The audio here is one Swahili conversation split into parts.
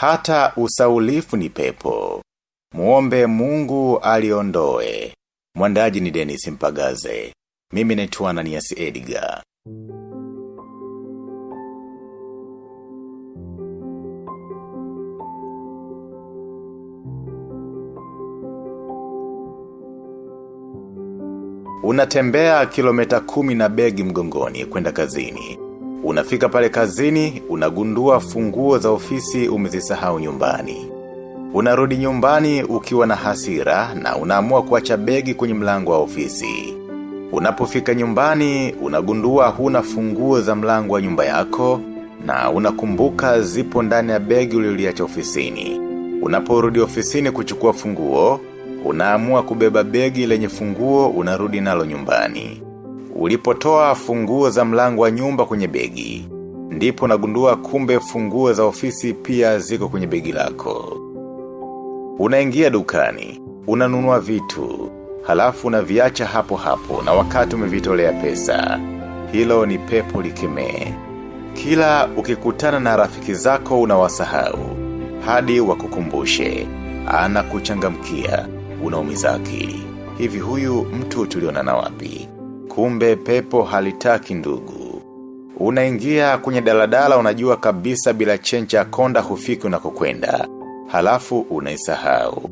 Hata usaulifu ni pepo. Muombe mungu aliondoe. Mwandaji ni Dennis Mpagaze. Mimi naitwa Ananias Edgar. Unatembea kilomita kumi na begi mgongoni kwenda kazini. Unafika pale kazini, unagundua funguo za ofisi umezisahau nyumbani. Unarudi nyumbani ukiwa na hasira na unaamua kuacha begi kwenye mlango wa ofisi. Unapofika nyumbani, unagundua huna funguo za mlango wa nyumba yako na unakumbuka zipo ndani ya begi ulioliacha ofisini. Unaporudi ofisini kuchukua funguo, unaamua kubeba begi lenye funguo unarudi nalo nyumbani. Ulipotoa funguo za mlango wa nyumba kwenye begi. Ndipo nagundua kumbe funguo za ofisi pia ziko kwenye begi lako. Unaingia dukani, unanunua vitu, halafu unaviacha hapo hapo na wakati umevitolea pesa. Hilo ni pepo likemee. Kila ukikutana na rafiki zako unawasahau, hadi wakukumbushe, ana kuchangamkia, akili. Hivi huyu mtu tulionana wapi? Kumbe pepo halitaki ndugu. Unaingia kwenye daladala unajua kabisa bila chencha konda hufiki unakokwenda. Halafu unaisahau.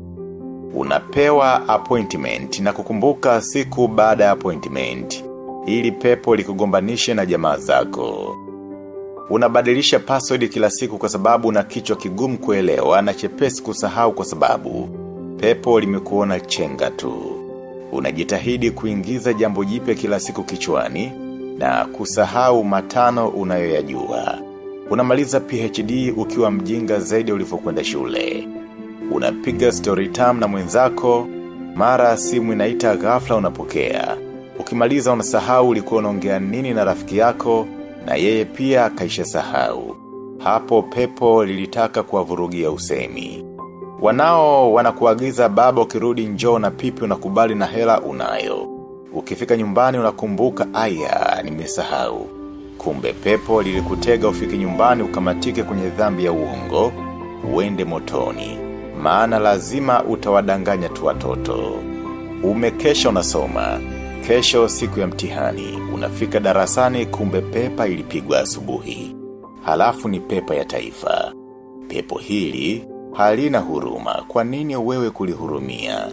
Unapewa appointment na kukumbuka siku baada ya appointment. Ili pepo likugombanishe na jamaa zako. Unabadilisha password kila siku kwa sababu una kichwa kigumu kuelewa na chepesi kusahau kwa sababu pepo limekuona chenga tu. Unajitahidi kuingiza jambo jipya kila siku kichwani na kusahau matano unayoyajua. Unamaliza PhD ukiwa mjinga zaidi ulivyokwenda shule. Unapiga story time na mwenzako, mara simu inaita ghafla unapokea. Ukimaliza unasahau ulikuwa unaongea nini na rafiki yako na yeye pia kaisha sahau. Hapo pepo lilitaka kuwavurugia usemi. Wanao wanakuagiza baba ukirudi njoo na pipi unakubali na hela unayo. Ukifika nyumbani unakumbuka aya nimesahau. Kumbe pepo lilikutega ufike nyumbani ukamatike kwenye dhambi ya uongo, uende motoni. Maana lazima utawadanganya tu watoto. Umekesha unasoma. Kesho siku ya mtihani, unafika darasani kumbe pepa ilipigwa asubuhi. Halafu ni pepa ya taifa. Pepo hili halina huruma kwa nini wewe kulihurumia.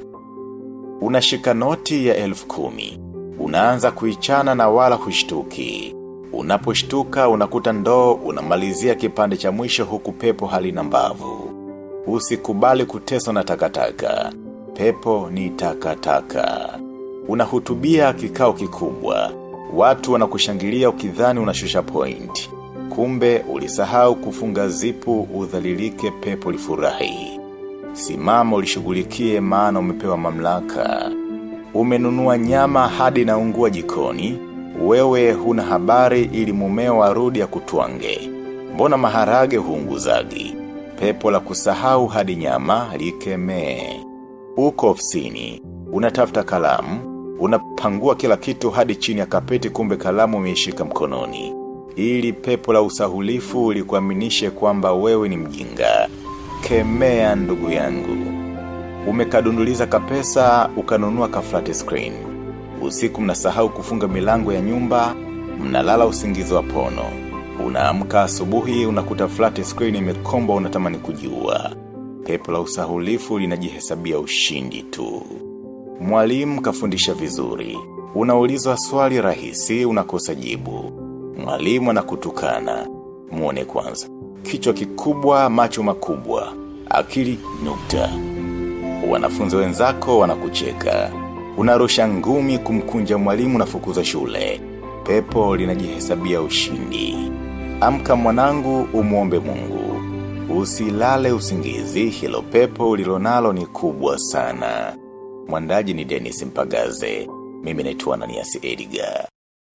Unashika noti ya elfu kumi. Unaanza kuichana na wala hushtuki. Unaposhtuka unakuta ndoo unamalizia kipande cha mwisho huku pepo halina mbavu. Usikubali kuteswa na takataka. Pepo ni takataka. Unahutubia kikao kikubwa. Watu wanakushangilia ukidhani unashusha point. Kumbe ulisahau kufunga zipu udhalilike pepo lifurahi. Simama ulishughulikie maana umepewa mamlaka. Umenunua nyama hadi na ungua jikoni. Wewe huna habari ili mumeo arudi ya kutwange. Mbona maharage huunguzagi. Pepo la kusahau hadi nyama likemee. Uko ofisini. Unatafuta kalamu. Unapangua kila kitu hadi chini ya kapeti kumbe kalamu umeishika mkononi ili pepo la usahulifu likuaminishe kwamba wewe ni mjinga. Kemea ndugu yangu. Umekadunduliza kapesa, ukanunua ka flat screen. Usiku mnasahau kufunga milango ya nyumba, mnalala usingizi wa pono. Unaamka asubuhi unakuta flat screen imekomba unatamani kujua. Pepo la usahulifu linajihesabia ushindi tu. Mwalimu kafundisha vizuri. Unaulizwa swali rahisi unakosa jibu. Mwalimu anakutukana. Muone kwanza. Kichwa kikubwa, macho makubwa. Akili nukta. Wanafunzi wenzako wanakucheka. Unarusha ngumi kumkunja mwalimu na fukuza shule. Pepo linajihesabia ushindi. Amka mwanangu umuombe mungu. Usilale usingizi hilo pepo ulilonalo ni kubwa sana. Mwandaji ni Dennis Mpagaze. Mimi naitwa Ananias Edgar.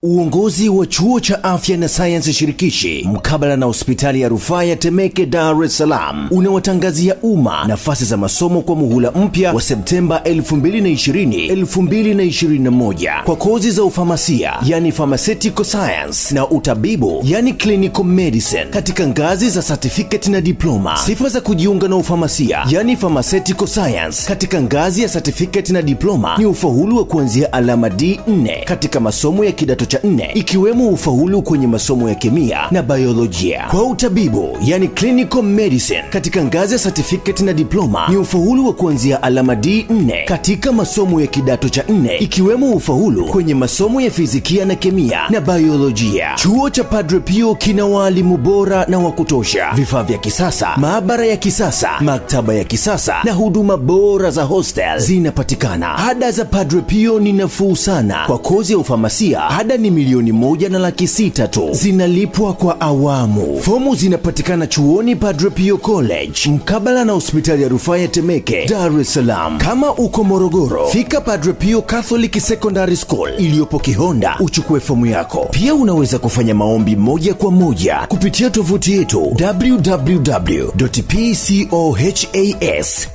Uongozi wa chuo cha afya na sayansi shirikishi mkabala na hospitali ya rufaa ya Temeke, Dar es Salaam unawatangazia umma nafasi za masomo kwa muhula mpya wa Septemba 2020-2021 kwa kozi za ufamasia, yani pharmaceutical science na utabibu, yani clinical medicine katika ngazi za certificate na diploma. Sifa za kujiunga na ufamasia, yani pharmaceutical science katika ngazi ya certificate na diploma ni ufaulu wa kuanzia alama D4 katika masomo ya kidato cha nne ikiwemo ufaulu kwenye masomo ya kemia na biolojia. Kwa utabibu, yani clinical medicine katika ngazi ya certificate na diploma ni ufaulu wa kuanzia alama D4 katika masomo ya kidato cha nne ikiwemo ufaulu kwenye masomo ya fizikia na kemia na biolojia. Chuo cha Padre Pio kina waalimu bora na wa kutosha, vifaa vya kisasa, maabara ya kisasa, maktaba ya kisasa na huduma bora za hostel zinapatikana. Ada za Padre Pio ni nafuu sana. Kwa kozi ya ufamasia, ada ni milioni moja na laki sita tu. Zinalipwa kwa awamu. Fomu zinapatikana chuoni Padre Pio College mkabala na hospitali ya rufaa ya Temeke, Dar es Salaam. Kama uko Morogoro, fika Padre Pio Catholic Secondary School iliyopo Kihonda uchukue fomu yako. Pia unaweza kufanya maombi moja kwa moja kupitia tovuti yetu www.pcohas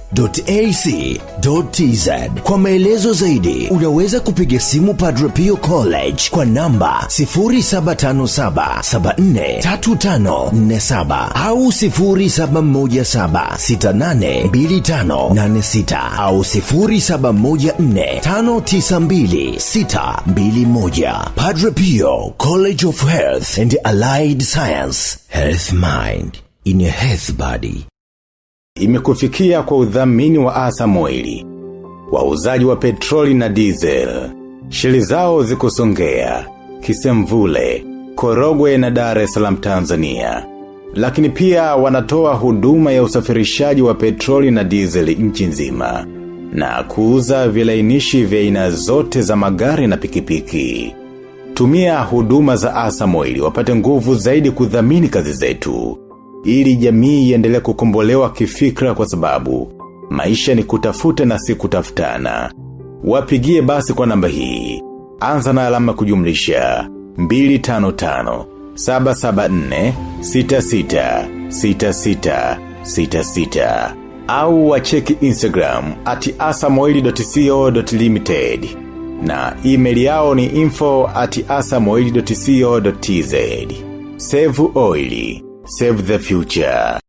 ac.tz. Kwa maelezo zaidi unaweza kupiga simu Padre Pio College kwa namba 0757743547 au 0717682586 au 0714592621. Padre Pio College of Health and Allied Science. Health Mind in a Health Body. Imekufikia kwa udhamini wa asa Oil. Wauzaji wa petroli na diesel. Shili zao zikusongea, Kisemvule, Korogwe na Dar es Salaam Tanzania. Lakini pia wanatoa huduma ya usafirishaji wa petroli na diesel nchi nzima na kuuza vilainishi vya aina zote za magari na pikipiki. Tumia huduma za asa Oil wapate nguvu zaidi kudhamini kazi zetu ili jamii iendelee kukombolewa kifikra kwa sababu maisha ni kutafuta na si kutafutana. Wapigie basi kwa namba hii. Anza na alama kujumlisha 255 774 66 66 66 au wacheki Instagram at asamoili.co.limited na email yao ni info at asamoili.co.tz. Save Oili. Save the future.